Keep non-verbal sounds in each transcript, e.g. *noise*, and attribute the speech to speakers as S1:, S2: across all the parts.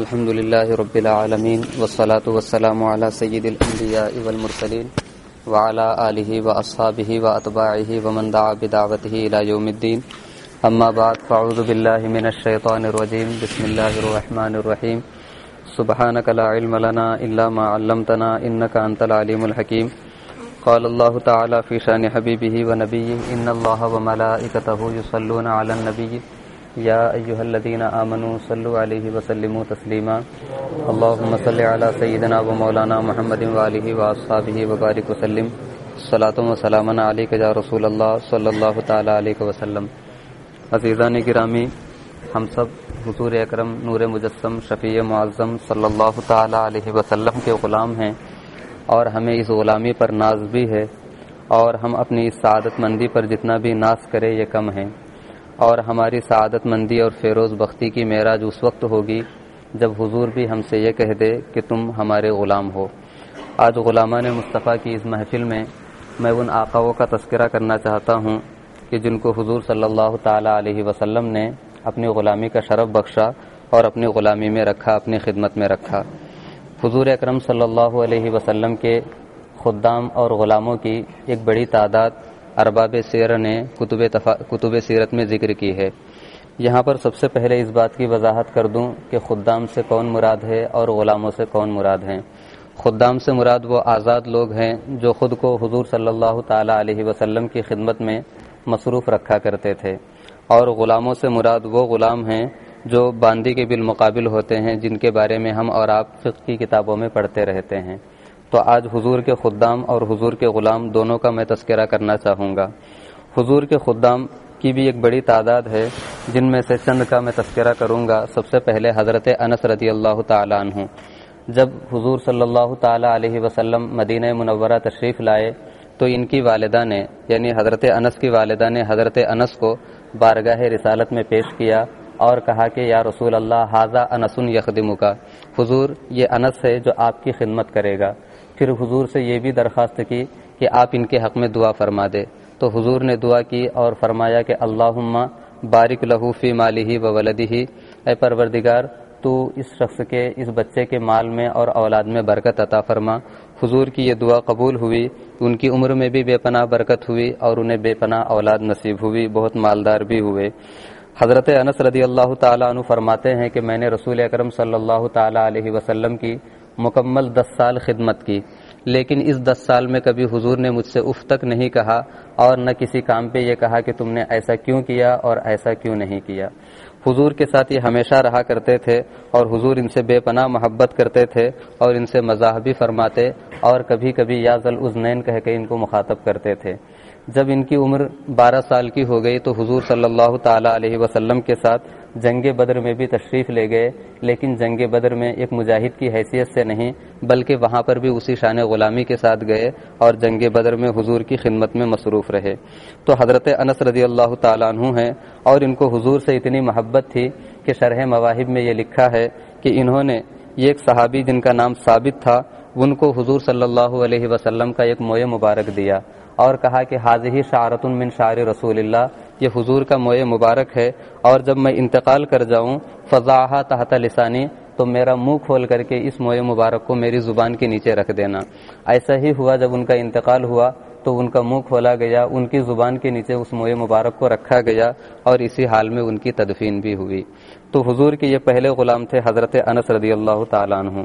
S1: الحمد لله رب العالمين والصلاة والسلام على سيد الأنبياء والمرسلين وعلى آله وأصحابه وأطباعه ومن دعا بدعوته إلى يوم الدين أما بعد فأعوذ بالله من الشيطان الرجيم بسم الله الرحمن الرحيم سبحانك لا علم لنا إلا ما علمتنا إنك أنت العليم الحكيم قال الله تعالى في شان حبيبه ونبيه إن الله وملائكته يصلون على النبي يا أيها الذين آمنوا صلوا عليه وسلموا تسليما اللهم صل على سيدنا ومولانا محمد وآله وأصحابه وبارك وسلم صلاة وسلاما عليك يا رسول الله صلى الله تعالى عليه وسلم عزیزان گرامی، ہم سب حضور اکرم نور مجسم شفیع معظم صلی اللہ تعالی علیہ وسلم کے غلام ہیں اور ہمیں اس غلامی پر ناز بھی ہے اور ہم اپنی اس سعادت مندی پر جتنا بھی ناز کرے یہ کم ہے اور ہماری سعادت مندی اور فیروز بختی کی معراج اس وقت ہوگی جب حضور بھی ہم سے یہ کہہ دے کہ تم ہمارے غلام ہو۔ آج غلامان مصطفیٰ کی اس محفل میں میں ان آقاؤں کا تذکرہ کرنا چاہتا ہوں کہ جن کو حضور صلی اللہ تعالی علیہ وسلم نے اپنی غلامی کا شرف بخشا اور اپنی غلامی میں رکھا، اپنی خدمت میں رکھا۔ حضور اکرم صلی اللہ علیہ وسلم کے خدام اور غلاموں کی ایک بڑی تعداد ارباب سیر نے کتب کتب سیرت میں ذکر کی ہے۔ یہاں پر سب سے پہلے اس بات کی وضاحت کر دوں کہ خدام سے کون مراد ہے اور غلاموں سے کون مراد ہیں۔ خدام سے مراد وہ آزاد لوگ ہیں جو خود کو حضور صلی اللہ تعالی علیہ وسلم کی خدمت میں مصروف رکھا کرتے تھے۔ اور غلاموں سے مراد وہ غلام ہیں جو باندی کے بالمقابل ہوتے ہیں جن کے بارے میں ہم اور آپ فقہ کی کتابوں میں پڑھتے رہتے ہیں۔ تو آج حضور کے خدام اور حضور کے غلام دونوں کا میں تذکرہ کرنا چاہوں گا۔ حضور کے خدام کی بھی ایک بڑی تعداد ہے، جن میں سے چند کا میں تذکرہ کروں گا۔ سب سے پہلے حضرت انس رضی اللہ تعالیٰ عنہ۔ جب حضور صلی اللہ تعالیٰ علیہ وسلم مدینہ منورہ تشریف لائے، تو ان کی والدہ نے یعنی حضرت انس کی والدہ نے حضرت انس کو بارگاہ رسالت میں پیش کیا اور کہا کہ، یا رسول اللہ حاضہ انسن یخدم کا حضور، یہ انس ہے جو آپ کی خدمت کرے گا۔ پھر حضور سے یہ بھی درخواست کی کہ آپ ان کے حق میں دعا فرما دے۔ تو حضور نے دعا کی اور فرمایا کہ اللہ بارک لہو فی مالی ہی و ولدی ہی اے پروردگار، تو اس شخص کے، اس بچے کے مال میں اور اولاد میں برکت عطا فرما۔ حضور کی یہ دعا قبول ہوئی، ان کی عمر میں بھی بے پناہ برکت ہوئی اور انہیں بے پناہ اولاد نصیب ہوئی، بہت مالدار بھی ہوئے۔ حضرت انس رضی اللہ تعالیٰ عنہ فرماتے ہیں کہ میں نے رسول اکرم صلی اللہ تعالیٰ علیہ وسلم کی مکمل دس سال خدمت کی، لیکن اس دس سال میں کبھی حضور نے مجھ سے اف تک نہیں کہا اور نہ کسی کام پہ یہ کہا کہ تم نے ایسا کیوں کیا اور ایسا کیوں نہیں کیا۔ حضور کے ساتھ یہ ہمیشہ رہا کرتے تھے اور حضور ان سے بے پناہ محبت کرتے تھے اور ان سے مذاہب بھی فرماتے اور کبھی کبھی یا ذل ازنین کہہ کے ان کو مخاطب کرتے تھے۔ جب ان کی عمر بارہ سال کی ہو گئی تو حضور صلی اللہ تعالی علیہ وسلم کے ساتھ جنگ بدر میں بھی تشریف لے گئے، لیکن جنگ بدر میں ایک مجاہد کی حیثیت سے نہیں، بلکہ وہاں پر بھی اسی شان غلامی کے ساتھ گئے اور جنگ بدر میں حضور کی خدمت میں مصروف رہے۔ تو حضرت انس رضی اللہ تعالیٰ عنہ ہیں اور ان کو حضور سے اتنی محبت تھی کہ شرح مواہب میں یہ لکھا ہے کہ انہوں نے یہ ایک صحابی جن کا نام ثابت تھا، ان کو حضور صلی اللہ علیہ وسلم کا ایک موئے مبارک دیا اور کہا کہ حاضی شعرت من شعر رسول اللہ یہ حضور کا موئے مبارک ہے اور جب میں انتقال کر جاؤں، فضاحہ تحت لسانی، تو میرا منہ کھول کر کے اس موئے مبارک کو میری زبان کے نیچے رکھ دینا۔ ایسا ہی ہوا جب ان کا انتقال ہوا، تو ان کا منہ کھولا گیا، ان کی زبان کے نیچے اس موئے مبارک کو رکھا گیا اور اسی حال میں ان کی تدفین بھی ہوئی۔ تو حضور کے یہ پہلے غلام تھے حضرت انس رضی اللہ تعالیٰ عنہ۔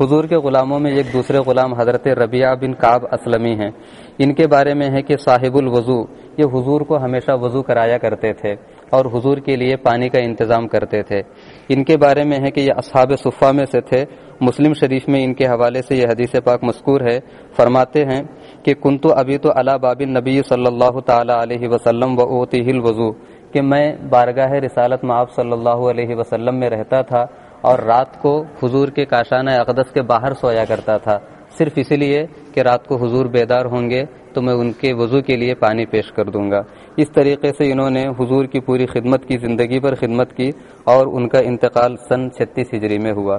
S1: حضور کے غلاموں میں ایک دوسرے غلام حضرت ربیہ بن کعب اسلمی ہیں۔ ان کے بارے میں ہے کہ صاحب الوضو یہ حضور کو ہمیشہ وضو کرایا کرتے تھے اور حضور کے لیے پانی کا انتظام کرتے تھے۔ ان کے بارے میں ہے کہ یہ اصحاب صفہ میں سے تھے۔ مسلم شریف میں ان کے حوالے سے یہ حدیث پاک مذکور ہے۔ فرماتے ہیں کہ کنتو ابھی تو اللہ باب نبی صلی اللہ تعالی علیہ وسلم و اوتی ہل وضو کہ میں بارگاہ رسالت میں آپ صلی اللہ علیہ وسلم میں رہتا تھا اور رات کو حضور کے کاشانہ اقدس کے باہر سویا کرتا تھا۔ صرف اسی لیے کہ رات کو حضور بیدار ہوں گے تو میں ان کے وضو کے لیے پانی پیش کر دوں گا۔ اس طریقے سے انہوں نے حضور کی پوری خدمت کی، زندگی پر خدمت کی اور ان کا انتقال سن چھتیس ہجری میں ہوا۔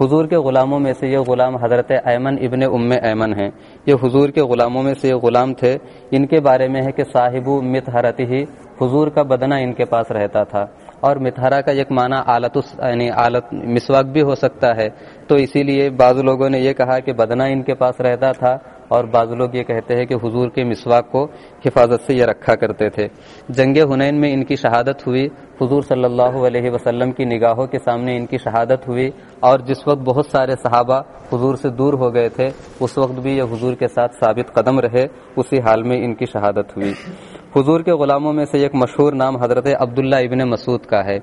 S1: حضور کے غلاموں میں سے یہ غلام حضرت ایمن ابن ام ایمن ہیں۔ یہ حضور کے غلاموں میں سے یہ غلام تھے۔ ان کے بارے میں ہے کہ صاحب مت حرتی ہی حضور کا بدنہ ان کے پاس رہتا تھا۔ اور متحرہ کا ایک معنی آلت یعنی آلت مسواک بھی ہو سکتا ہے۔ تو اسی لیے بعض لوگوں نے یہ کہا کہ بدنا ان کے پاس رہتا تھا اور بعض لوگ یہ کہتے ہیں کہ حضور کے مسواک کو حفاظت سے یہ رکھا کرتے تھے۔ جنگ ہنین میں ان کی شہادت ہوئی۔ حضور صلی اللہ علیہ وسلم کی نگاہوں کے سامنے ان کی شہادت ہوئی۔ اور جس وقت بہت سارے صحابہ حضور سے دور ہو گئے تھے، اس وقت بھی یہ حضور کے ساتھ ثابت قدم رہے۔ اسی حال میں ان کی شہادت ہوئی۔ حضور کے غلاموں میں سے ایک مشہور نام حضرت عبداللہ ابن مسعود کا ہے۔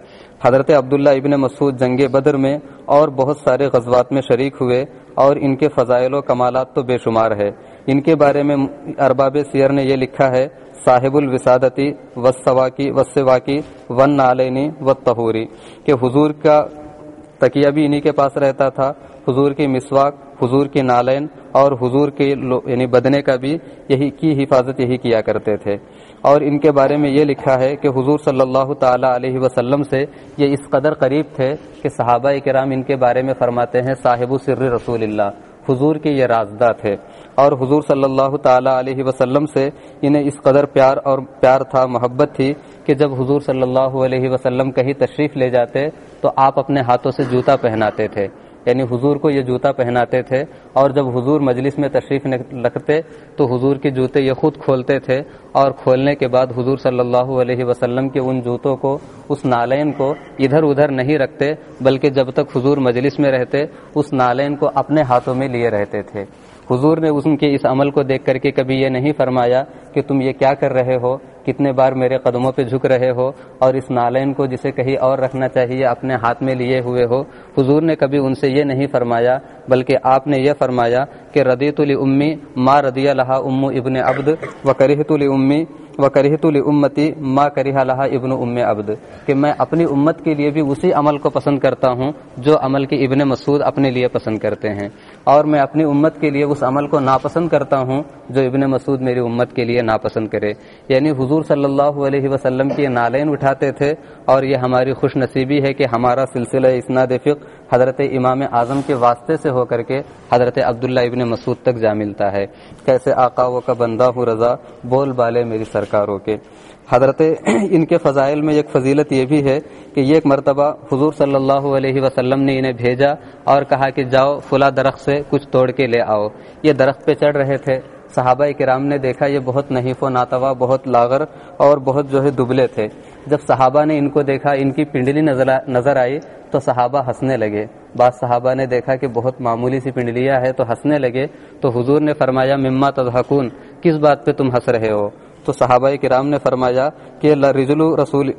S1: حضرت عبداللہ ابن مسعود جنگ بدر میں اور بہت سارے غزوات میں شریک ہوئے اور ان کے فضائل و کمالات تو بے شمار ہے ان کے بارے میں ارباب سیر نے یہ لکھا ہے، صاحب الوسادتی وسواکی وسواکی ون نالینی و تہوری کہ حضور کا تکیہ بھی انہی کے پاس رہتا تھا۔ حضور کی مسواک، حضور کی نالین اور حضور کے یعنی بدنے کا بھی یہی، کی حفاظت یہی کیا کرتے تھے۔ اور ان کے بارے میں یہ لکھا ہے کہ حضور صلی اللہ تعالی علیہ وسلم سے یہ اس قدر قریب تھے کہ صحابہ کرام ان کے بارے میں فرماتے ہیں، صاحب سر رسول اللہ، حضور کے یہ رازدہ تھے۔ اور حضور صلی اللہ تعالی علیہ وسلم سے انہیں اس قدر پیار اور پیار تھا، محبت تھی کہ جب حضور صلی اللہ علیہ وسلم کہیں تشریف لے جاتے تو آپ اپنے ہاتھوں سے جوتا پہناتے تھے۔ یعنی حضور کو یہ جوتا پہناتے تھے اور جب حضور مجلس میں تشریف رکھتے تو حضور کے جوتے یہ خود کھولتے تھے اور کھولنے کے بعد حضور صلی اللہ علیہ وسلم کے ان جوتوں کو، اس نالین کو ادھر ادھر نہیں رکھتے بلکہ جب تک حضور مجلس میں رہتے، اس نالین کو اپنے ہاتھوں میں لیے رہتے تھے۔ حضور نے ان کے اس عمل کو دیکھ کر کے کبھی یہ نہیں فرمایا کہ تم یہ کیا کر رہے ہو کتنے بار میرے قدموں پہ جھک رہے ہو اور اس نالین کو جسے کہیں اور رکھنا چاہیے اپنے ہاتھ میں لیے ہوئے ہو۔ حضور نے کبھی ان سے یہ نہیں فرمایا، بلکہ آپ نے یہ فرمایا کہ ردیت امی ماں ردی اللہ ام ابن ابد و کرہت امی و کرہت امتی ماں کرہ اللہ ابن ام ابد کہ میں اپنی امت کے لیے بھی اسی عمل کو پسند کرتا ہوں جو عمل کے ابن مسعود اپنے لیے پسند کرتے ہیں اور میں اپنی امت کے لیے اس عمل کو ناپسند کرتا ہوں جو ابن مسعود میری امت کے لیے ناپسند کرے یعنی حضور صلی اللہ علیہ وسلم کی نالین اٹھاتے تھے اور یہ ہماری خوش نصیبی ہے کہ ہمارا سلسلہ اسناد فق حضرت امام اعظم کے واسطے سے ہو کر کے حضرت عبداللہ ابن مسعود تک جا ملتا ہے۔ کیسے آقاؤں کا بندہ ہوں رضا، بول بالے میری سرکاروں کے۔ حضرت، ان کے فضائل میں ایک فضیلت یہ بھی ہے کہ یہ ایک مرتبہ حضور صلی اللہ علیہ وسلم نے انہیں بھیجا اور کہا کہ جاؤ فلا درخت سے کچھ توڑ کے لے آؤ۔ یہ درخت پہ چڑھ رہے تھے۔ صحابہ کرام نے دیکھا یہ بہت نحیف و ناتوا بہت لاغر اور بہت جو ہے دبلے تھے۔ جب صحابہ نے ان کو دیکھا، ان کی پنڈلی نظر آئی تو صحابہ ہنسنے لگے۔ بعض صحابہ نے دیکھا کہ بہت معمولی سی پنڈلیاں ہے تو ہنسنے لگے۔ تو حضور نے فرمایا، مما تضحکون، کس بات پہ تم ہنس رہے ہو؟ تو صحابہ کرام نے فرمایا کہ رجلو رسول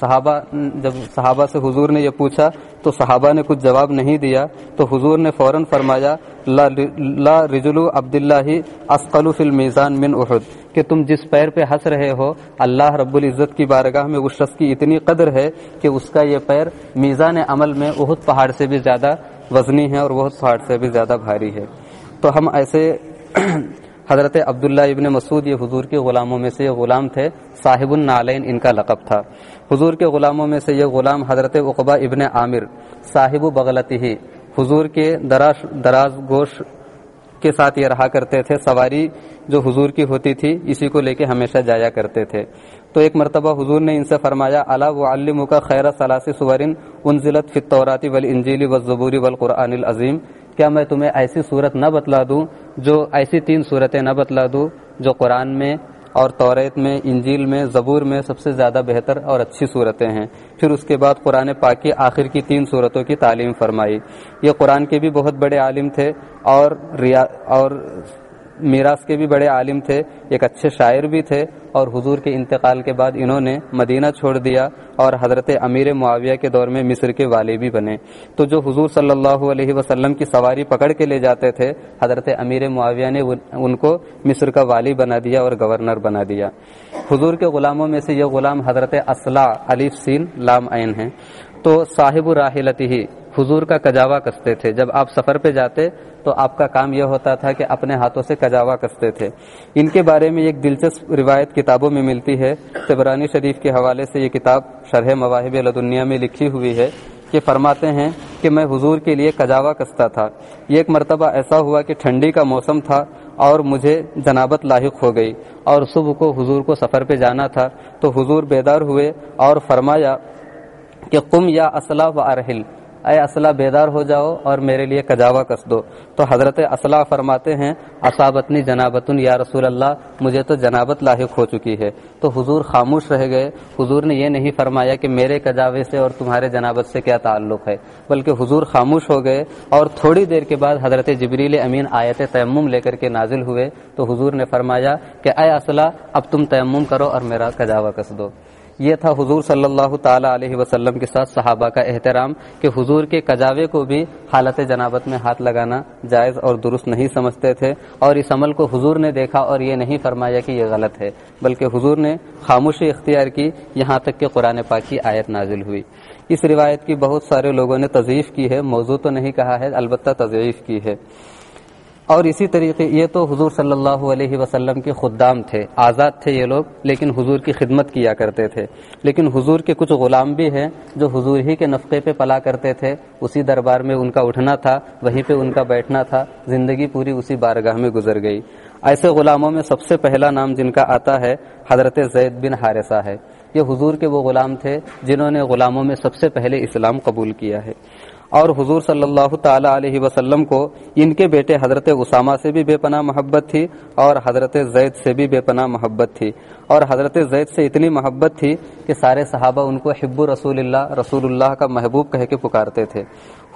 S1: صحابہ جب صحابہ سے حضور نے یہ پوچھا تو صحابہ نے کچھ جواب نہیں دیا تو حضور نے فوراً فرمایا، لا رجلو عبداللہ اسقل فی المیزان من احد، کہ تم جس پیر پہ ہنس رہے ہو، اللہ رب العزت کی بارگاہ میں اس شخص کی اتنی قدر ہے کہ اس کا یہ پیر میزان عمل میں احد پہاڑ سے بھی زیادہ وزنی ہے اور بہت پہاڑ سے بھی زیادہ بھاری ہے۔ تو ہم ایسے حضرت عبداللہ ابن مسعود، یہ حضور کے غلاموں میں سے یہ غلام تھے، صاحب النالین ان کا لقب تھا۔ حضور کے غلاموں میں سے یہ غلام حضرت اقبا ابن عامر، صاحب بغلتی ہی حضور کے دراز دراز گوش کے ساتھ یہ رہا کرتے تھے، سواری جو حضور کی ہوتی تھی، اسی کو لے کے ہمیشہ جایا کرتے تھے۔ تو ایک مرتبہ حضور نے ان سے فرمایا اللہ و علم کا خیر ثلاثی سورن ان ضلعت فطوراتی ول انجیلی و ضبوری و العظیم۔ کیا میں تمہیں ایسی صورت نہ بتلا دوں جو ایسی تین صورتیں نہ بتلا دوں جو قرآن میں اور توریت میں، انجیل میں، زبور میں سب سے زیادہ بہتر اور اچھی صورتیں ہیں۔ پھر اس کے بعد قرآن پاک کی آخر کی تین صورتوں کی تعلیم فرمائی۔ یہ قرآن کے بھی بہت بڑے عالم تھے اور ریا اور میراث کے بھی بڑے عالم تھے، ایک اچھے شاعر بھی تھے اور حضور کے انتقال کے بعد انہوں نے مدینہ چھوڑ دیا اور حضرت امیر معاویہ کے دور میں مصر کے والی بھی بنے۔ تو جو حضور صلی اللہ علیہ وسلم کی سواری پکڑ کے لے جاتے تھے، حضرت امیر معاویہ نے ان کو مصر کا والی بنا دیا اور گورنر بنا دیا۔ حضور کے غلاموں میں سے یہ غلام حضرت اسلح علیف سین لام عین ہیں۔ تو صاحب راہلتی ہی حضور کا کجاوا کستے تھے۔ جب آپ سفر پہ جاتے تو آپ کا کام یہ ہوتا تھا کہ اپنے ہاتھوں سے کجاوا کستے تھے۔ ان کے بارے میں ایک دلچسپ روایت کتابوں میں ملتی ہے۔ تبرانی شریف کے حوالے سے یہ کتاب شرح مواہب لدنیا میں لکھی ہوئی ہے کہ فرماتے ہیں کہ میں حضور کے لیے کجاوا کستا تھا۔ یہ ایک مرتبہ ایسا ہوا کہ ٹھنڈی کا موسم تھا اور مجھے جنابت لاحق ہو گئی اور صبح کو حضور کو سفر پہ جانا تھا تو حضور بیدار ہوئے اور فرمایا کہ قم یا اسلح و ارحل۔ اے اسلح بیدار ہو جاؤ اور میرے لیے کجاوا کس دو۔ تو حضرت اسلح فرماتے ہیں، اصابتنی جنابتن یا رسول اللہ، مجھے تو جنابت لاحق ہو چکی ہے۔ تو حضور خاموش رہ گئے۔ حضور نے یہ نہیں فرمایا کہ میرے کجاوے سے اور تمہارے جنابت سے کیا تعلق ہے، بلکہ حضور خاموش ہو گئے اور تھوڑی دیر کے بعد حضرت جبریل امین آیت تیمم لے کر کے نازل ہوئے۔ تو حضور نے فرمایا کہ اے اسلح اب تم تیمم کرو اور میرا کجاوا کس دو۔ یہ تھا حضور صلی اللہ تعالی علیہ وسلم کے ساتھ صحابہ کا احترام کہ حضور کے کجاوے کو بھی حالت جنابت میں ہاتھ لگانا جائز اور درست نہیں سمجھتے تھے اور اس عمل کو حضور نے دیکھا اور یہ نہیں فرمایا کہ یہ غلط ہے، بلکہ حضور نے خاموشی اختیار کی، یہاں تک کہ قرآن پاک کی آیت نازل ہوئی۔ اس روایت کی بہت سارے لوگوں نے تضیف کی ہے، موضوع تو نہیں کہا ہے، البتہ تضیف کی ہے۔ اور اسی طریقے یہ تو حضور صلی اللہ علیہ وسلم کے خدام تھے، آزاد تھے یہ لوگ، لیکن حضور کی خدمت کیا کرتے تھے۔ لیکن حضور کے کچھ غلام بھی ہیں جو حضور ہی کے نفقے پہ پلا کرتے تھے۔ اسی دربار میں ان کا اٹھنا تھا، وہیں پہ ان کا بیٹھنا تھا۔ زندگی پوری اسی بارگاہ میں گزر گئی۔ ایسے غلاموں میں سب سے پہلا نام جن کا آتا ہے حضرت زید بن حارثہ ہے۔ یہ حضور کے وہ غلام تھے جنہوں نے غلاموں میں سب سے پہلے اسلام قبول کیا ہے۔ اور حضور صلی اللہ تعالی علیہ وسلم کو ان کے بیٹے حضرت اسامہ سے بھی بے پناہ محبت تھی اور حضرت زید سے بھی بے پناہ محبت تھی۔ اور حضرت زید سے اتنی محبت تھی کہ سارے صحابہ ان کو حب رسول اللہ رسول اللہ کا محبوب کہہ کے پکارتے تھے۔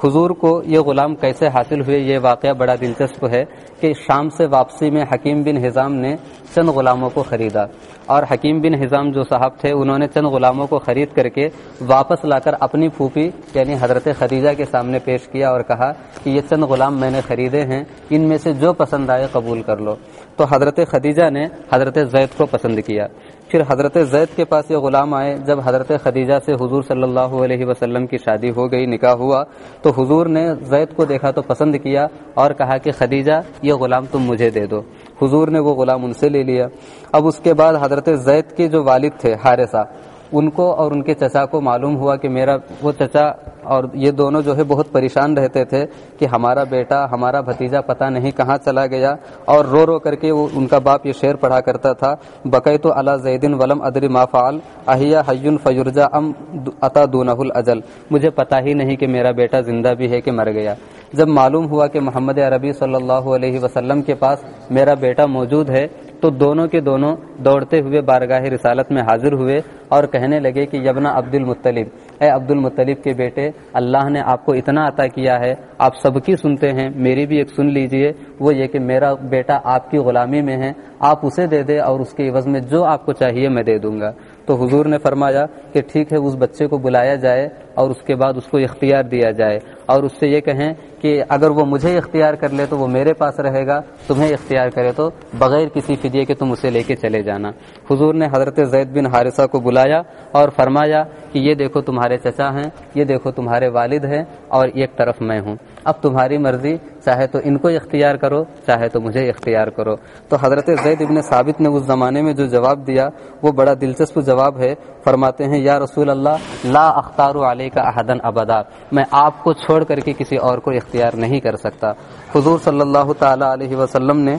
S1: حضور کو یہ غلام کیسے حاصل ہوئے یہ واقعہ بڑا دلچسپ ہے کہ شام سے واپسی میں حکیم بن حزام نے چند غلاموں کو خریدا اور حکیم بن حزام جو صاحب تھے انہوں نے چند غلاموں کو خرید کر کے واپس لا کر اپنی پھوپھی یعنی حضرت خدیجہ کے سامنے پیش کیا اور کہا کہ یہ چند غلام میں نے خریدے ہیں، ان میں سے جو پسند آئے قبول کر لو۔ تو حضرت خدیجہ نے حضرت زید کو پسند کیا۔ پھر حضرت زید کے پاس یہ غلام آئے۔ جب حضرت خدیجہ سے حضور صلی اللہ علیہ وسلم کی شادی ہو گئی، نکاح ہوا، تو حضور نے زید کو دیکھا تو پسند کیا اور کہا کہ خدیجہ، یہ غلام تم مجھے دے دو۔ حضور نے وہ غلام ان سے لے لیا۔ اب اس کے بعد حضرت زید کے جو والد تھے، حارثہ ان کو اور ان کے چچا کو معلوم ہوا کہ میرا وہ چچا اور یہ دونوں جو ہے بہت پریشان رہتے تھے کہ ہمارا بیٹا، ہمارا بھتیجا پتہ نہیں کہاں چلا گیا اور رو رو کر کے وہ ان کا باپ یہ شعر پڑھا کرتا تھا بقی تو اللہ زیدن ولم ادری ما فعال اہیا حیون فیورجا ام عطا دونہ الاجل۔ مجھے پتہ ہی نہیں کہ میرا بیٹا زندہ بھی ہے کہ مر گیا۔ جب معلوم ہوا کہ محمد عربی صلی اللہ علیہ وسلم کے پاس میرا بیٹا موجود ہے تو دونوں کے دونوں دوڑتے ہوئے بارگاہ رسالت میں حاضر ہوئے اور کہنے لگے کہ یبنا عبد المطلب، اے عبد المطلب کے بیٹے، اللہ نے آپ کو اتنا عطا کیا ہے، آپ سب کی سنتے ہیں، میری بھی ایک سن لیجیے، وہ یہ کہ میرا بیٹا آپ کی غلامی میں ہے، آپ اسے دے دے اور اس کے عوض میں جو آپ کو چاہیے میں دے دوں گا۔ تو حضور نے فرمایا کہ ٹھیک ہے، اس بچے کو بلایا جائے اور اس کے بعد اس کو اختیار دیا جائے۔ اور اس سے یہ کہیں کہ اگر وہ مجھے اختیار کر لے تو وہ میرے پاس رہے گا، تمہیں اختیار کرے تو بغیر کسی فدیے کے تم اسے لے کے چلے جانا۔ حضور نے حضرت زید بن حارثہ کو بلایا اور فرمایا کہ یہ دیکھو تمہارے چچا ہیں، یہ دیکھو تمہارے والد ہیں اور ایک طرف میں ہوں۔ اب تمہاری مرضی چاہے تو ان کو اختیار کرو، چاہے تو مجھے اختیار کرو۔ تو حضرت زید ابن ثابت نے اس زمانے میں جو جواب دیا، وہ بڑا دلچسپ جواب ہے۔ فرماتے ہیں، یا رسول اللہ، لا اختار علیہ کا احدن ابدا۔ میں آپ کو چھوڑ کر کے کسی اور کو اختیار نہیں کر سکتا۔ حضور صلی اللہ تعالی علیہ وسلم نے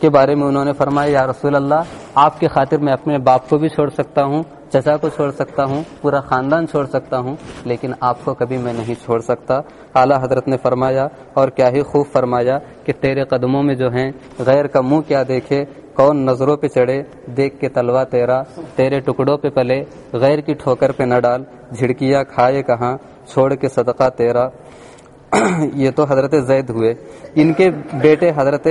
S1: کے بارے میں انہوں نے فرمایا، یا رسول اللہ آپ کی خاطر میں اپنے باپ کو بھی چھوڑ سکتا ہوں چچا کو چھوڑ سکتا ہوں، پورا خاندان چھوڑ سکتا ہوں، لیکن آپ کو کبھی میں نہیں چھوڑ سکتا۔ اعلیٰ حضرت نے فرمایا، اور کیا ہی خوب فرمایا کہ تیرے قدموں میں جو ہیں، غیر کا منہ کیا دیکھے، کون نظروں پہ چڑھے، دیکھ کے تلوا تیرا، تیرے ٹکڑوں پہ پلے، غیر کی ٹھوکر پہ نہ ڈال، جھڑکیاں کھائے کہاں، چھوڑ کے صدقہ تیرا۔ *clears throat* یہ تو حضرت زید ہوئے۔ ان کے بیٹے حضرت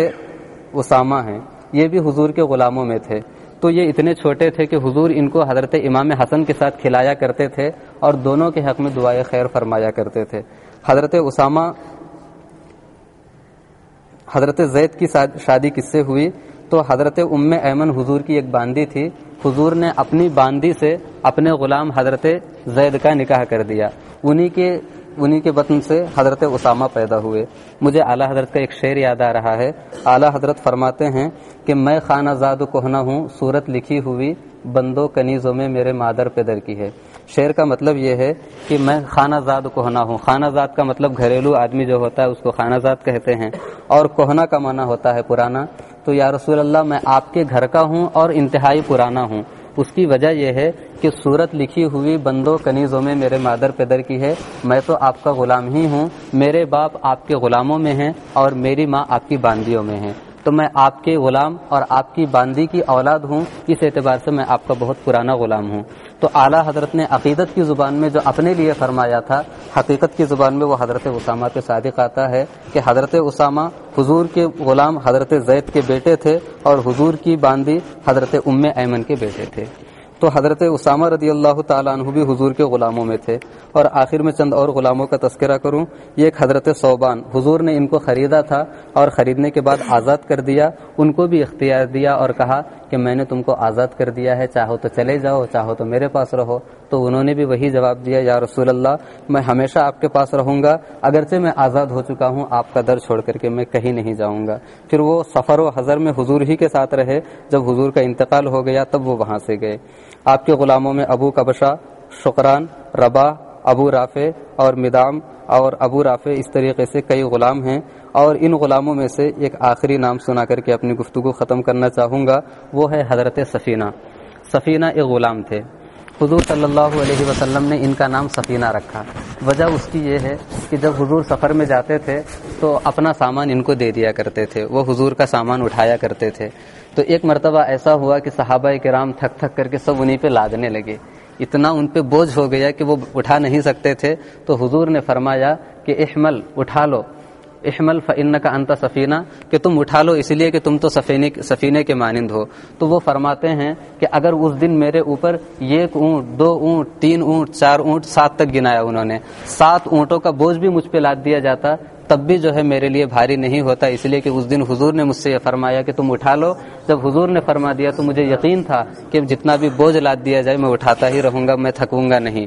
S1: اسامہ ہیں۔ یہ بھی حضور کے غلاموں میں تھے۔ تو یہ اتنے چھوٹے تھے کہ حضور ان کو حضرت امام حسن کے ساتھ کھلایا کرتے تھے اور دونوں کے حق میں دعائیں خیر فرمایا کرتے تھے۔ حضرت اسامہ، حضرت زید کی شادی کس سے ہوئی؟ تو حضرت ام ایمن حضور کی ایک باندی تھی۔ حضور نے اپنی باندی سے اپنے غلام حضرت زید کا نکاح کر دیا۔ انہی کے انہی کے بطن سے حضرت اسامہ پیدا ہوئے۔ مجھے اعلیٰ حضرت کا ایک شعر یاد آ رہا ہے۔ اعلیٰ حضرت فرماتے ہیں کہ میں خانہ زاد کوہنا ہوں صورت لکھی ہوئی بندوں کنیزوں میں میرے مادر پہ در کی ہے۔ شعر کا مطلب یہ ہے کہ میں خانہ زاد کوہنا ہوں۔ خانہ زاد کا مطلب گھریلو آدمی جو ہوتا ہے اس کو خانہ زاد کہتے ہیں۔ اور کوہنا کا معنی ہوتا ہے پرانا۔ تو یا رسول اللہ، میں آپ کے گھر کا ہوں اور انتہائی پرانا ہوں۔ اس کی وجہ یہ ہے کہ صورت لکھی ہوئی بندوں کنیزوں میں میرے مادر پیدر کی ہے۔ میں تو آپ کا غلام ہی ہوں۔ میرے باپ آپ کے غلاموں میں ہیں اور میری ماں آپ کی باندیوں میں ہیں۔ تو میں آپ کے غلام اور آپ کی باندی کی اولاد ہوں۔ اس اعتبار سے میں آپ کا بہت پرانا غلام ہوں۔ تو اعلیٰ حضرت نے عقیدت کی زبان میں جو اپنے لیے فرمایا تھا، حقیقت کی زبان میں وہ حضرت اسامہ کے صادق آتا ہے کہ حضرت اسامہ حضور کے غلام حضرت زید کے بیٹے تھے اور حضور کی باندی حضرت ام ایمن کے بیٹے تھے۔ تو حضرت اسامہ رضی اللہ تعالیٰ عنہ بھی حضور کے غلاموں میں تھے۔ اور آخر میں چند اور غلاموں کا تذکرہ کروں۔ یہ ایک حضرت صوبان، حضور نے ان کو خریدا تھا اور خریدنے کے بعد آزاد کر دیا، ان کو بھی اختیار دیا اور کہا کہ میں نے تم کو آزاد کر دیا ہے، چاہو تو چلے جاؤ، چاہو تو میرے پاس رہو۔ تو انہوں نے بھی وہی جواب دیا، یا رسول اللہ، میں ہمیشہ آپ کے پاس رہوں گا، اگرچہ میں آزاد ہو چکا ہوں، آپ کا در چھوڑ کر کے میں کہیں نہیں جاؤں گا۔ پھر وہ سفر و حضر میں حضور ہی کے ساتھ رہے۔ جب حضور کا انتقال ہو گیا، تب وہ وہاں سے گئے۔ آپ کے غلاموں میں ابو کبشا شکران ربا، ابو رافع اور مدام اور ابو رافع اس طریقے سے کئی غلام ہیں۔ اور ان غلاموں میں سے ایک آخری نام سنا کر کے اپنی گفتگو ختم کرنا چاہوں گا، وہ ہے حضرت سفینہ۔ سفینہ ایک غلام تھے۔ حضور صلی اللہ علیہ وسلم نے ان کا نام سفینہ رکھا۔ وجہ اس کی یہ ہے کہ جب حضور سفر میں جاتے تھے تو اپنا سامان ان کو دے دیا کرتے تھے۔ وہ حضور کا سامان اٹھایا کرتے تھے۔ تو ایک مرتبہ ایسا ہوا کہ صحابہ کرام تھک تھک کر کے سب انہیں پہ لادنے لگے۔ اتنا ان پہ بوجھ ہو گیا کہ وہ اٹھا نہیں سکتے تھے۔ تو حضور نے فرمایا کہ احمل، اٹھا لو۔ احمل فن کا انت سفینہ کہ تم اٹھا لو، اس لیے کہ تم تو سفینے سفینے کے مانند ہو۔ تو وہ فرماتے ہیں کہ اگر اس دن میرے اوپر ایک اونٹ، دو اونٹ، تین اونٹ، چار اونٹ، سات تک گنایا انہوں نے، سات اونٹوں کا بوجھ بھی مجھ پہ لاد دیا جاتا، تب بھی جو ہے میرے لیے بھاری نہیں ہوتا۔ اس لیے کہ اس دن حضور نے مجھ سے یہ فرمایا کہ تم اٹھا لو۔ جب حضور نے فرما دیا تو مجھے یقین تھا کہ جتنا بھی بوجھ لاد دیا جائے، میں اٹھاتا ہی رہوں گا، میں تھکوں گا نہیں۔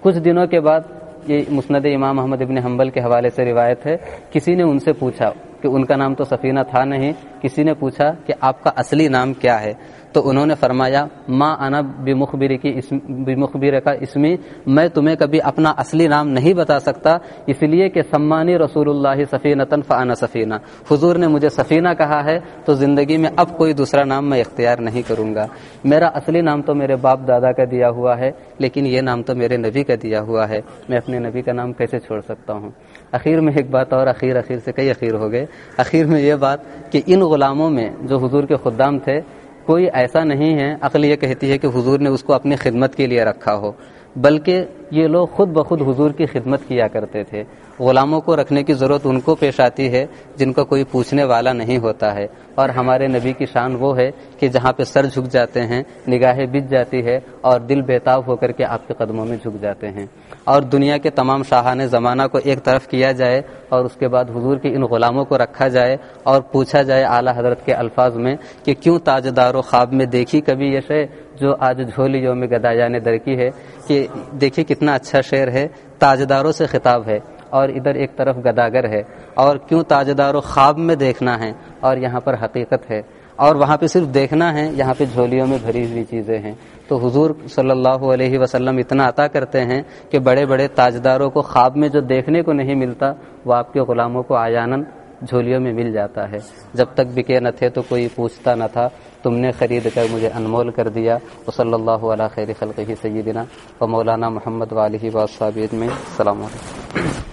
S1: کچھ دنوں کے بعد یہ مسند امام احمد ابن حنبل کے حوالے سے روایت ہے، کسی نے ان سے پوچھا کہ ان کا نام تو سفینہ تھا نہیں، کسی نے پوچھا کہ آپ کا اصلی نام کیا ہے؟ تو انہوں نے فرمایا ماں انا بمخبر کی بمخبر کا اسمی، میں تمہیں کبھی اپنا اصلی نام نہیں بتا سکتا، اس لیے کہ سمانی رسول اللہ سفینہ فانا سفینہ۔ حضور نے مجھے سفینہ کہا ہے، تو زندگی میں اب کوئی دوسرا نام میں اختیار نہیں کروں گا۔ میرا اصلی نام تو میرے باپ دادا کا دیا ہوا ہے، لیکن یہ نام تو میرے نبی کا دیا ہوا ہے۔ میں اپنے نبی کا نام کیسے چھوڑ سکتا ہوں؟ اخیر میں ایک بات اور اخیر اخیر سے کئی اخیر ہو گئے۔ اخیر میں یہ بات کہ ان غلاموں میں جو حضور کے خدام تھے، کوئی ایسا نہیں ہے، عقل یہ کہتی ہے کہ حضور نے اس کو اپنی خدمت کے لیے رکھا ہو۔ بلکہ یہ لوگ خود بخود حضور کی خدمت کیا کرتے تھے۔ غلاموں کو رکھنے کی ضرورت ان کو پیش آتی ہے، جن کا کوئی پوچھنے والا نہیں ہوتا ہے۔ اور ہمارے نبی کی شان وہ ہے کہ جہاں پہ سر جھک جاتے ہیں، نگاہیں بج جاتی ہے اور دل بیتاب ہو کر کے آپ کے قدموں میں جھک جاتے ہیں۔ اور دنیا کے تمام شاہان زمانہ کو ایک طرف کیا جائے اور اس کے بعد حضور کے ان غلاموں کو رکھا جائے اور پوچھا جائے اعلیٰ حضرت کے الفاظ میں کہ کیوں تاجدار و خواب میں دیکھی کبھی یہ شے؟ جو آج جھولی یوم گدایا نے درکی ہے، کہ دیکھیے کتنا اچھا شعر ہے، تاجداروں سے خطاب ہے اور ادھر ایک طرف گداگر ہے اور کیوں تاجدار و خواب میں دیکھنا ہے اور یہاں پر حقیقت ہے اور وہاں پہ صرف دیکھنا ہے، یہاں پہ جھولیوں میں بھری ہوئی چیزیں ہیں۔ تو حضور صلی اللہ علیہ وسلم اتنا عطا کرتے ہیں کہ بڑے بڑے تاجداروں کو خواب میں جو دیکھنے کو نہیں ملتا، وہ آپ کے غلاموں کو آیانن جھولیوں میں مل جاتا ہے۔ جب تک بکے نہ تھے تو کوئی پوچھتا نہ تھا۔ تم نے خرید کر مجھے انمول کر دیا۔ وہ صلی اللہ علیہ خیر خلقی سیدنا و مولانا محمد والی و میں السلام علیکم۔